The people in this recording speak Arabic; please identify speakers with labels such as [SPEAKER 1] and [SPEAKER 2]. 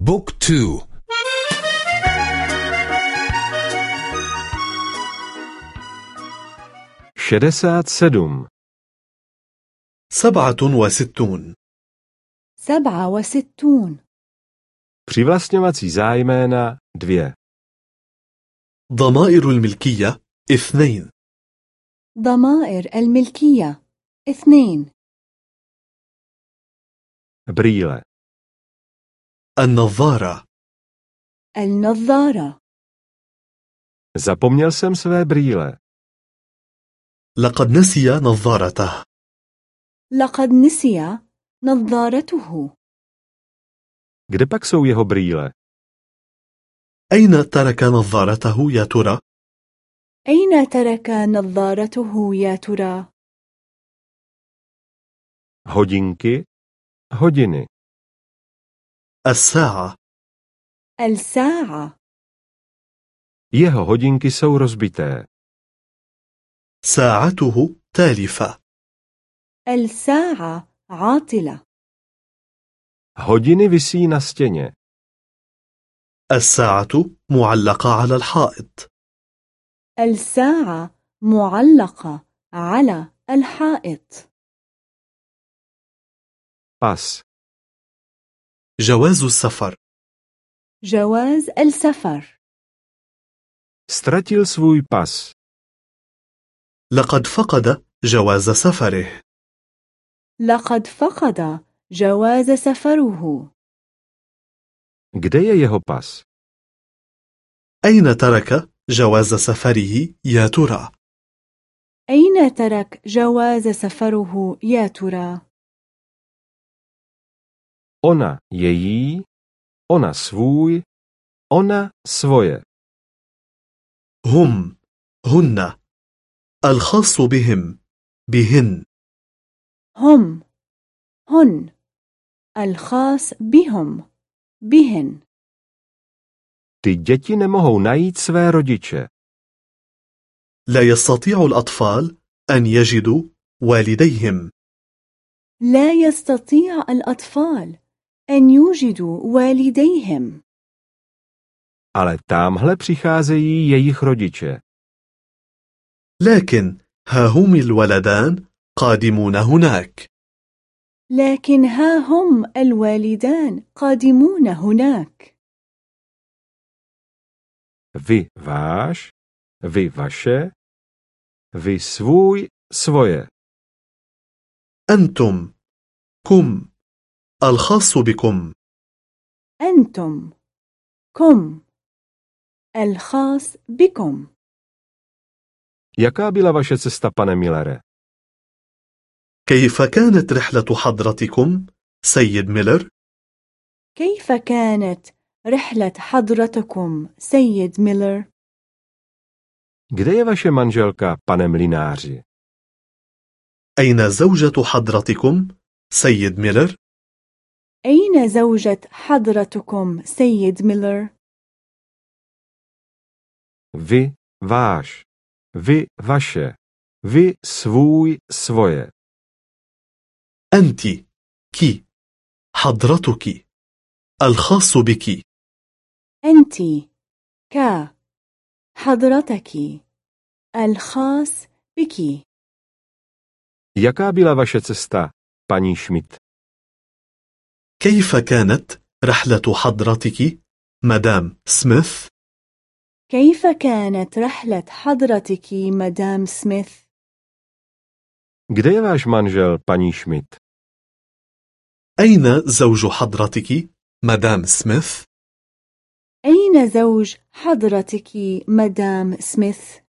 [SPEAKER 1] بوك تو.
[SPEAKER 2] شدسات سدوم.
[SPEAKER 3] سبعة وستون.
[SPEAKER 4] سبعة وستون.
[SPEAKER 2] Přivlastňovací zájména dvě.
[SPEAKER 3] ضمائر الملكية اثنين.
[SPEAKER 4] ضمائر الملكية اثنين.
[SPEAKER 2] Brýle.
[SPEAKER 3] النظارة
[SPEAKER 4] النظارة
[SPEAKER 2] Zapomněl jsem své brýle.
[SPEAKER 3] لقد نسي نظارته
[SPEAKER 4] لقد نسي نظارته
[SPEAKER 2] Kde pak jsou jeho brýle?
[SPEAKER 3] أين ترك نظارته يا ترى؟
[SPEAKER 4] أين ترك نظارته يا ترى؟
[SPEAKER 2] Hodinky, hodiny.
[SPEAKER 3] الساعة
[SPEAKER 4] الساعة
[SPEAKER 2] Jeho hodinky jsou rozbité.
[SPEAKER 3] ساعته تالفة
[SPEAKER 4] الساعة عاطلة
[SPEAKER 2] Hodiny visí na stěně.
[SPEAKER 3] الساعة معلقة على الحائط
[SPEAKER 4] الساعة معلقة على الحائط
[SPEAKER 2] Pas.
[SPEAKER 3] جواز السفر
[SPEAKER 4] جواز السفر
[SPEAKER 2] Ztratil svůj pas.
[SPEAKER 3] لقد فقد جواز سفره
[SPEAKER 4] لقد فقد جواز سفره
[SPEAKER 2] Kde je jeho pas?
[SPEAKER 3] أين ترك جواز سفره يا ترى؟
[SPEAKER 4] أين ترك جواز سفره يا ترى؟
[SPEAKER 2] Ona její, ona svůj, ona svoje.
[SPEAKER 3] هم هن الخاص بهم بهن
[SPEAKER 4] هم هن الخاص بهم بهن
[SPEAKER 2] Ty děti nemohou najít své rodiče.
[SPEAKER 3] لا يستطيع الأطفال أن يجدوا والديهم
[SPEAKER 4] لا يستطيع الأطفال أن يوجدوا والديهم
[SPEAKER 2] Ale támhle přicházejí jejich rodiče.
[SPEAKER 3] لكن ها هم الولدان قادمون هناك
[SPEAKER 4] لكن ها هم الوالدان قادمون هناك
[SPEAKER 2] Vy váš, vy vaše, vy svůj, svoje.
[SPEAKER 3] أنتم كم الخاص بكم
[SPEAKER 4] أنتم كم الخاص بكم
[SPEAKER 2] Jaká byla vaše cesta, pane Millere?
[SPEAKER 3] كيف كانت رحلة حضرتكم سيد ميلر؟
[SPEAKER 4] كيف كانت رحلة حضرتكم سيد ميلر؟
[SPEAKER 2] Kde je vaše manželka, pane mlináři?
[SPEAKER 3] أين زوجة حضرتكم سيد ميلر؟
[SPEAKER 4] أين زوجة حضرتكم سيد ميلر؟
[SPEAKER 2] Vy, váš, vy, vaše, vy, svůj, svoje.
[SPEAKER 3] أنت. كي. حضرتك. الخاص بك.
[SPEAKER 4] أنت. ك. حضرتك. الخاص بك.
[SPEAKER 2] Jaká byla vaše cesta, paní Schmidt?
[SPEAKER 3] كيف كانت رحلة حضرتك مدام سميث؟
[SPEAKER 4] كيف كانت رحلة حضرتك مدام سميث؟
[SPEAKER 2] Kde je váš manžel, paní Schmidt?
[SPEAKER 3] أين زوج حضرتك مدام سميث؟
[SPEAKER 4] أين زوج حضرتك مدام سميث؟